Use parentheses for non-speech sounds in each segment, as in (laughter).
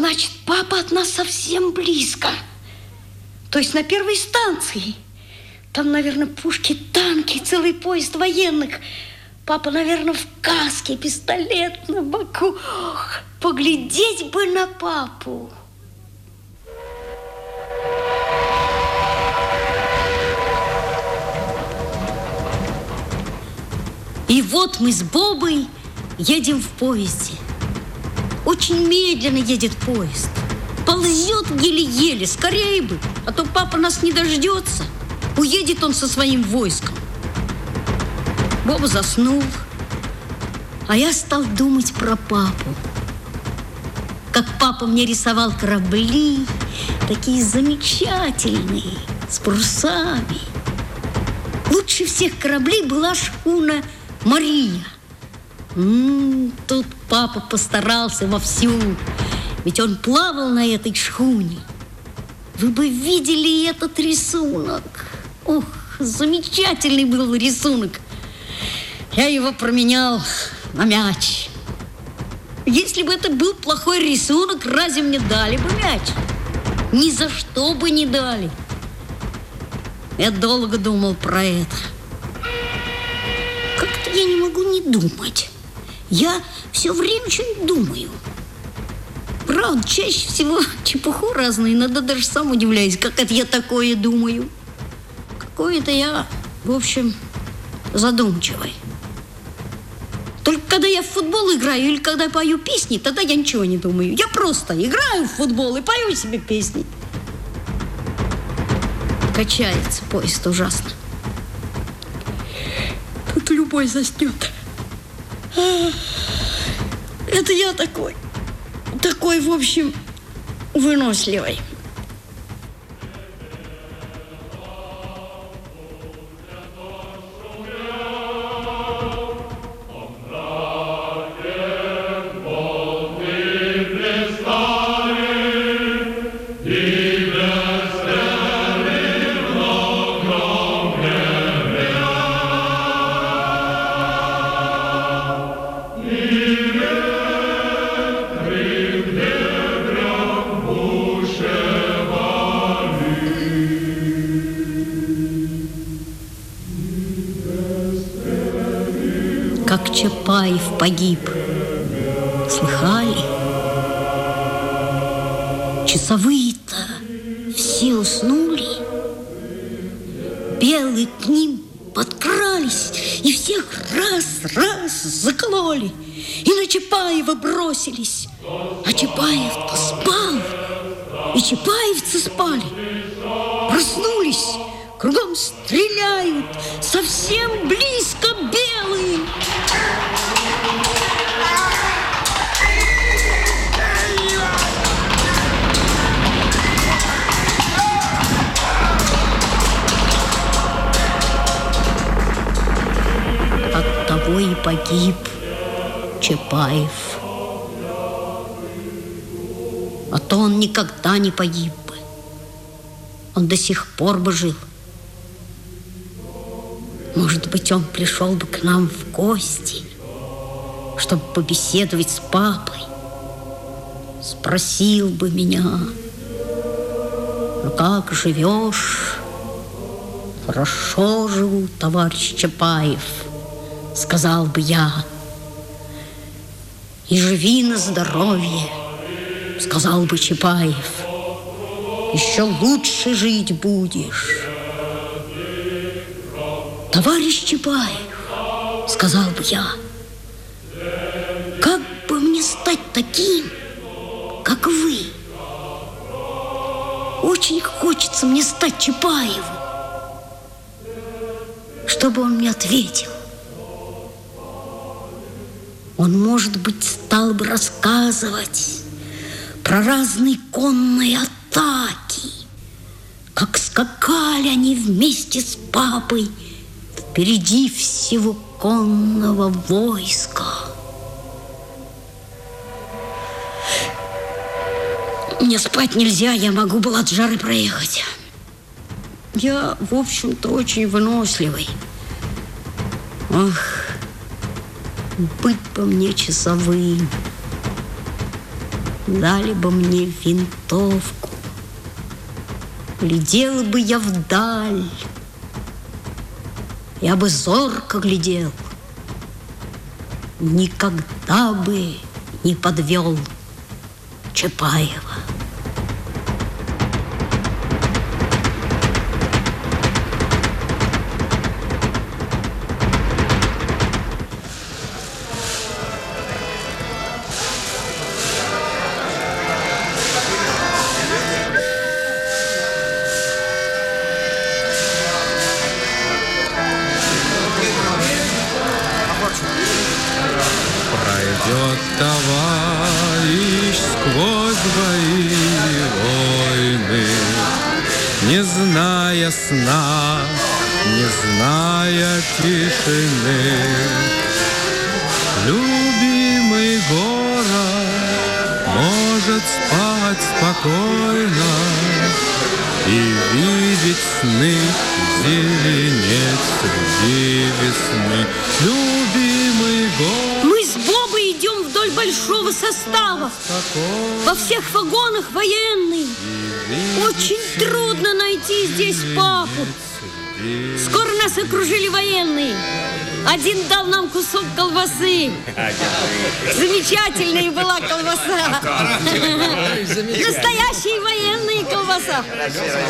Значит, папа от нас совсем близко. То есть на первой станции. Там, наверное, пушки, танки, целый поезд военных. Папа, наверное, в каске, пистолет на боку. Ох, поглядеть бы на папу. И вот мы с Бобой едем в поезде. Очень медленно едет поезд. Ползет еле-еле, скорее бы, а то папа нас не дождется. Уедет он со своим войском. Боба заснул, а я стал думать про папу. Как папа мне рисовал корабли, такие замечательные, с парусами. Лучше всех кораблей была шхуна Мария. М-м, тут папа постарался вовсю, ведь он плавал на этой шхуне. Вы бы видели этот рисунок. Ох, замечательный был рисунок. Я его променял на мяч. Если бы это был плохой рисунок, разве мне дали бы мяч? Ни за что бы не дали. Я долго думал про это я не могу не думать. Я все время что-нибудь думаю. Правда, чаще всего (laughs) чепуху разную, иногда даже сам удивляюсь, как это я такое думаю. Какой-то я, в общем, задумчивый. Только когда я в футбол играю или когда пою песни, тогда я ничего не думаю. Я просто играю в футбол и пою себе песни. Качается поезд ужасно любой заснет. Это я такой. Такой, в общем, выносливый. Чапаев погиб. Слыхали? Часовые-то все уснули. Белые к ним подкрались и всех раз-раз закололи. И на Чапаева бросились. А Чапаев-то спал. И чапаевцы спали. Проснулись, кругом стреляют, совсем близко белые. И погиб Чапаев. А то он никогда не погиб бы. Он до сих пор бы жил. Может быть, он пришел бы к нам в гости, чтобы побеседовать с папой. Спросил бы меня, ну как живешь? Хорошо живу, товарищ Чапаев сказал бы я. И живи на здоровье, сказал бы Чапаев. Еще лучше жить будешь. Товарищ Чапаев, сказал бы я, как бы мне стать таким, как вы? Очень хочется мне стать Чапаевым, чтобы он мне ответил. Он, может быть, стал бы рассказывать про разные конные атаки, как скакали они вместе с папой впереди всего конного войска. Мне спать нельзя, я могу был от жары проехать. Я, в общем-то, очень выносливый. Ах, быть по мне часовым. Дали бы мне винтовку. Глядел бы я вдаль. Я бы зорко глядел. Никогда бы не подвел Чапаева. Спокойно И видеть сны, зеленеть среди весны. Любимый город Мы с Бобой идем вдоль большого состава. Во всех вагонах военный. Очень трудно найти здесь папу. Скоро нас окружили военные. Один дал нам кусок колбасы. Замечательная была колбаса. Настоящая военная колбаса.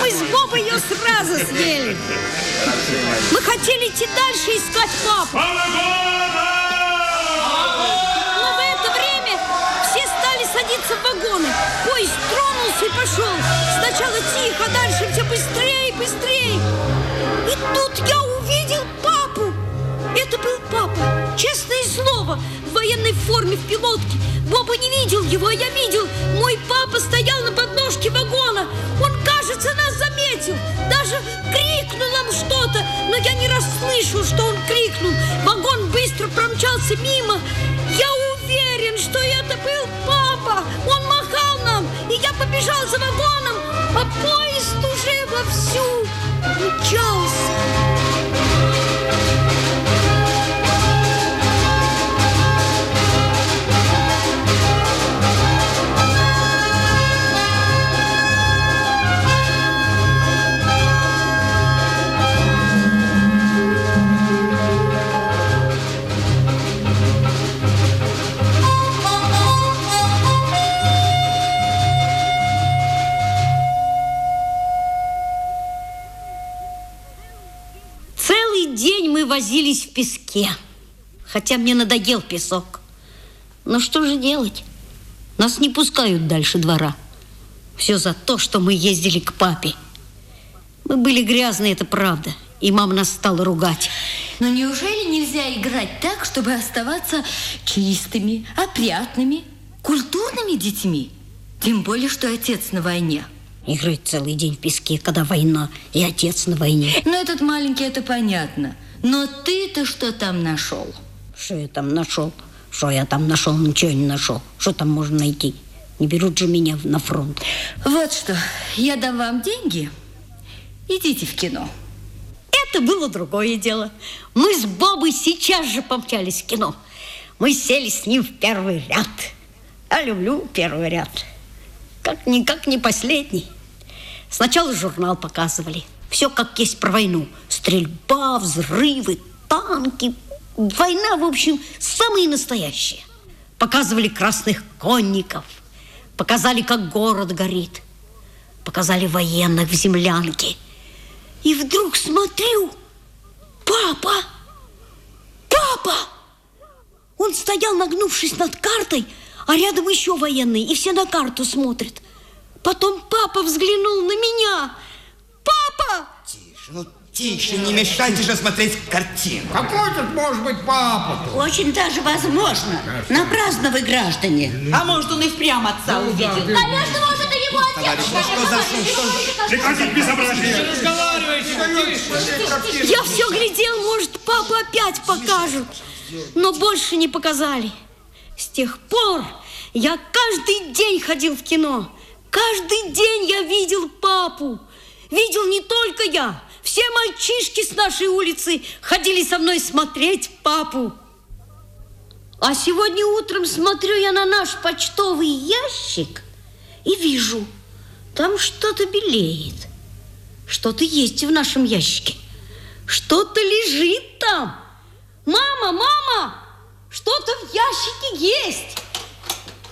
Мы с Бобой ее сразу съели. Мы хотели идти дальше искать папу. Но в это время все стали садиться в вагоны. Поезд тронулся и пошел. Сначала тихо, дальше все быстрее и быстрее. И тут я увидел папу. Это был папа, честное слово, в военной форме, в пилотке. Боба не видел его, а я видел. Мой папа стоял на подножке вагона. Он, кажется, нас заметил. Даже крикнул нам что-то, но я не расслышал, что он крикнул. Вагон быстро промчался мимо. Я уверен, что это был папа. Он махал нам, и я побежал за вагоном, а поезд уже вовсю мчался. Хотя мне надоел песок. Но что же делать? Нас не пускают дальше двора. Все за то, что мы ездили к папе. Мы были грязные, это правда. И мама нас стала ругать. Но неужели нельзя играть так, чтобы оставаться чистыми, опрятными, культурными детьми? Тем более, что отец на войне. Играть целый день в песке, когда война, и отец на войне. Ну, этот маленький, это понятно. Но ты-то что там нашел? Что я там нашел? Что я там нашел? Ничего не нашел. Что там можно найти? Не берут же меня на фронт. Вот что, я дам вам деньги. Идите в кино. Это было другое дело. Мы с Бобой сейчас же помчались в кино. Мы сели с ним в первый ряд. Я люблю первый ряд. Как-никак не последний. Сначала журнал показывали. Все как есть про войну. Стрельба, взрывы, танки. Война, в общем, самые настоящие. Показывали красных конников. Показали, как город горит. Показали военных в землянке. И вдруг смотрю, папа, папа! Он стоял, нагнувшись над картой, а рядом еще военные, и все на карту смотрят. Потом папа взглянул на меня. Папа! Тише, ну тише, не мешайте же смотреть картину. Какой тут может быть папа? Очень даже возможно. Напрасно вы, граждане. А может, он и впрямь отца увидел? Конечно, может, и его Товарищ, ну что за шум? Что Прекратить безобразие! Я все глядел, может, папу опять покажут. Но больше не показали. С тех пор я каждый день ходил в кино. Каждый день я видел папу. Видел не только я. Все мальчишки с нашей улицы ходили со мной смотреть папу. А сегодня утром смотрю я на наш почтовый ящик и вижу, там что-то белеет. Что-то есть в нашем ящике. Что-то лежит там. Мама, мама, что-то в ящике есть.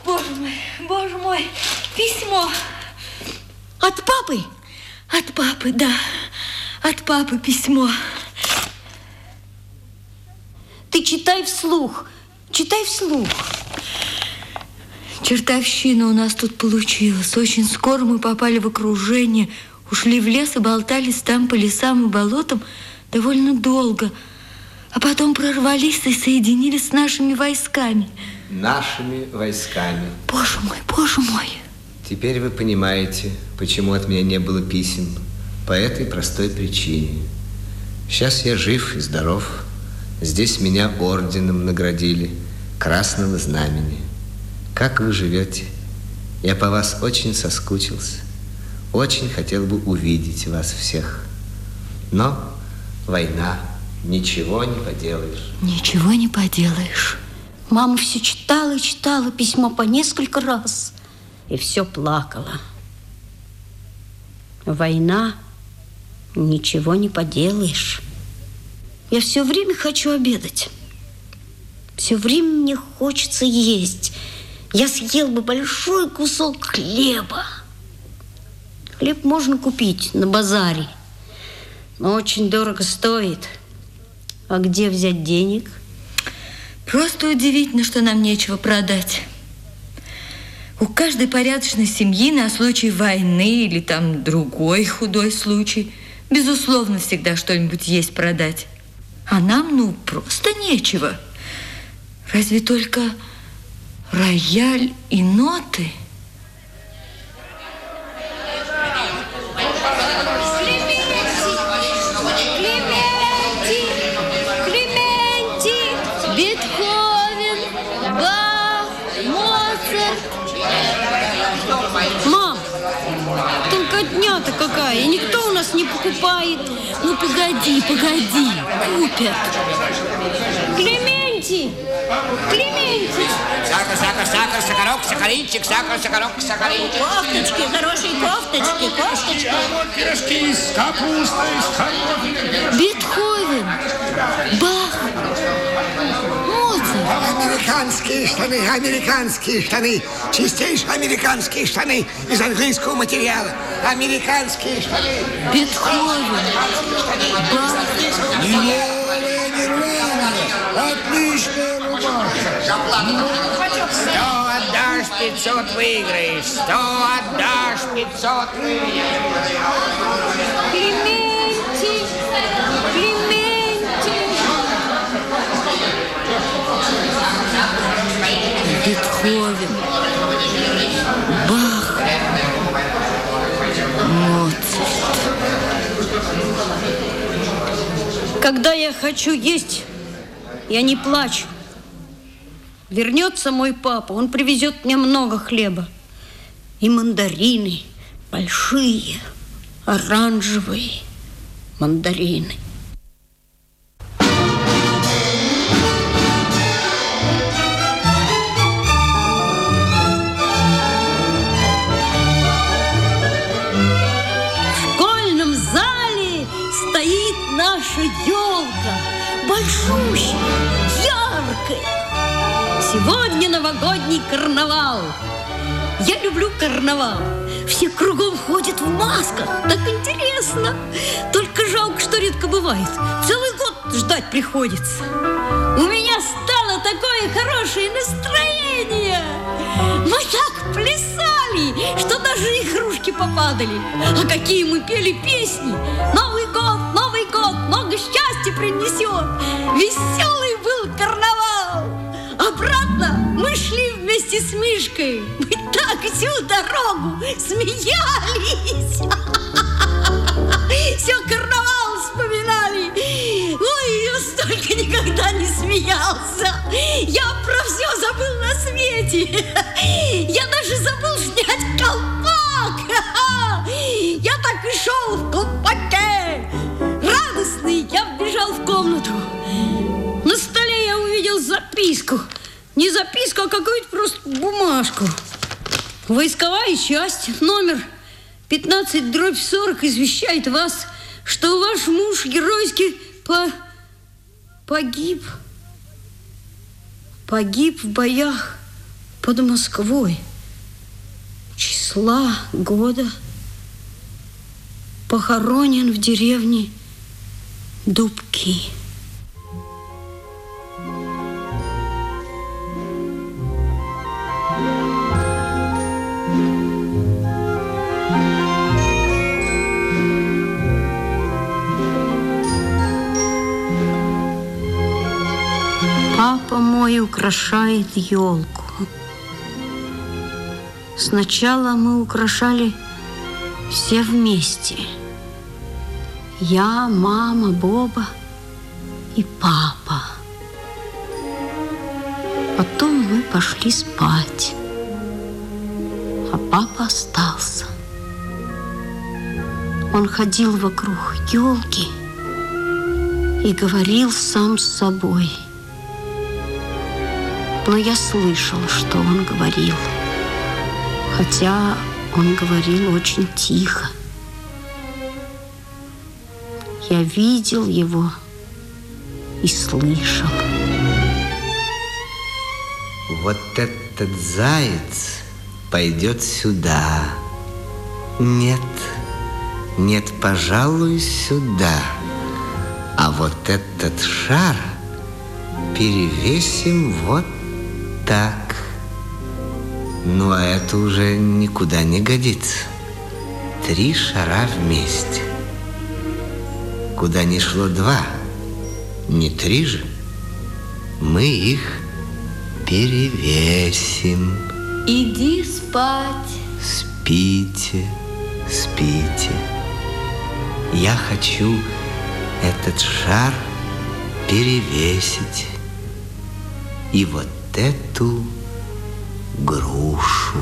Боже мой, боже мой, письмо. От папы? От папы, да. От папы письмо. Ты читай вслух. Читай вслух. Чертовщина у нас тут получилась. Очень скоро мы попали в окружение, ушли в лес и болтались там по лесам и болотам довольно долго. А потом прорвались и соединились с нашими войсками. Нашими войсками. Боже мой, боже мой. Теперь вы понимаете, почему от меня не было писем. По этой простой причине. Сейчас я жив и здоров. Здесь меня орденом наградили, красного знамени. Как вы живете? Я по вас очень соскучился. Очень хотел бы увидеть вас всех. Но война, ничего не поделаешь. Ничего не поделаешь. Мама все читала и читала письмо по несколько раз и все плакала. Война, ничего не поделаешь. Я все время хочу обедать. Все время мне хочется есть. Я съел бы большой кусок хлеба. Хлеб можно купить на базаре, но очень дорого стоит. А где взять денег? Просто удивительно, что нам нечего продать. У каждой порядочной семьи на случай войны или там другой худой случай, безусловно, всегда что-нибудь есть продать. А нам, ну, просто нечего. Разве только рояль и ноты. Мам, толкотня-то какая, и никто покупает. Ну, погоди, погоди, купят. Клементи, Клементи. Сахар, сахар, сахар, сахарок, сахаринчик, сахар, сахарок, сахаринчик. Кофточки, хорошие кофточки, кофточки. Пирожки с капустой, с картофелем. Бетховен, Бах, Моцарт. Американские штаны, американские штаны, чистейшие американские штаны из английского материала. Американские штаны. Бетховен. Отличная рубашка. Сто отдашь, пятьсот выиграешь. Сто отдашь, пятьсот выиграешь. Бетховен, Бах, Моцарт. Когда я хочу есть, я не плачу. Вернется мой папа, он привезет мне много хлеба. И мандарины большие, оранжевые мандарины. Большущая, яркая. Сегодня новогодний карнавал. Я люблю карнавал. Все кругом ходят в масках. Так интересно. Только жалко, что редко бывает. Целый год ждать приходится. У меня стало такое хорошее настроение. Мы так плясали, что даже игрушки попадали. А какие мы пели песни. Новый год, много счастья принесет. Веселый был карнавал. Обратно мы шли вместе с Мишкой. Мы так всю дорогу смеялись. Все карнавал вспоминали. Ой, я столько никогда не смеялся. Я про все забыл на свете. Я даже забыл снять колпак. Я так и шел в колпаке. Записку. записку, а какую-то просто бумажку. Войсковая часть, номер 15 дробь 40 извещает вас, что ваш муж геройски по... погиб. Погиб в боях под Москвой. Числа года похоронен в деревне Дубки. Папа мой украшает елку. Сначала мы украшали все вместе. Я, мама, Боба и папа. Потом мы пошли спать, а папа остался. Он ходил вокруг елки и говорил сам с собой – но я слышал, что он говорил. Хотя он говорил очень тихо. Я видел его и слышал. Вот этот заяц пойдет сюда. Нет, нет, пожалуй, сюда. А вот этот шар перевесим вот так. Ну, а это уже никуда не годится. Три шара вместе. Куда не шло два, не три же, мы их перевесим. Иди спать. Спите, спите. Я хочу этот шар перевесить. И вот эту грушу.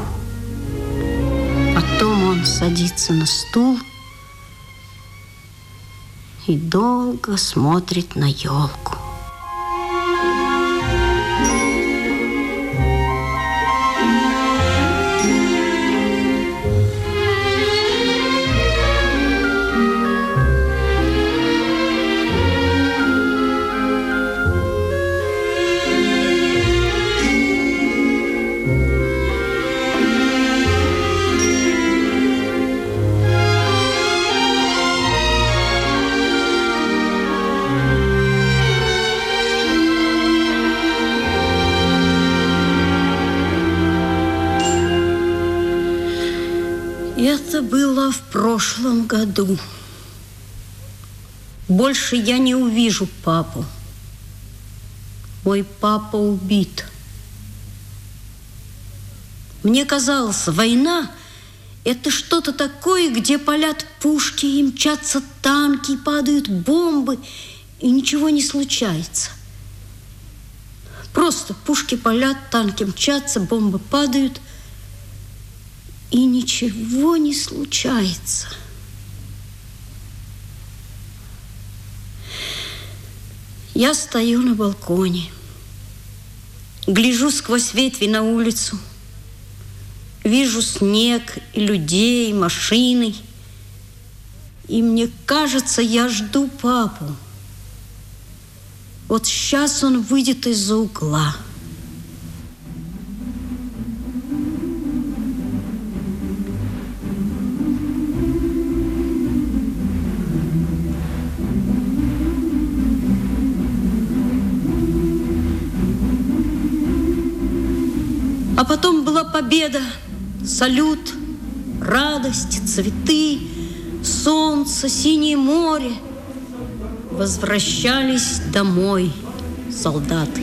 Потом он садится на стул и долго смотрит на елку. Году. Больше я не увижу папу. Мой папа убит. Мне казалось, война – это что-то такое, где палят пушки, и мчатся танки, и падают бомбы, и ничего не случается. Просто пушки палят, танки мчатся, бомбы падают – и ничего не случается. Я стою на балконе, гляжу сквозь ветви на улицу, вижу снег и людей, машины, и мне кажется, я жду папу. Вот сейчас он выйдет из-за угла – потом была победа, салют, радость, цветы, солнце, синее море. Возвращались домой солдаты.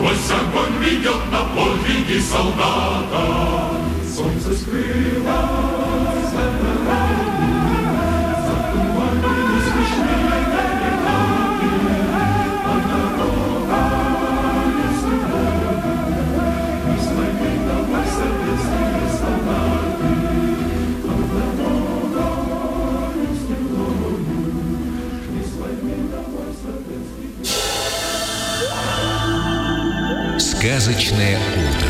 Сквозь огонь ведет на подвиги солдата Солнце скрыло «Сказочное утро».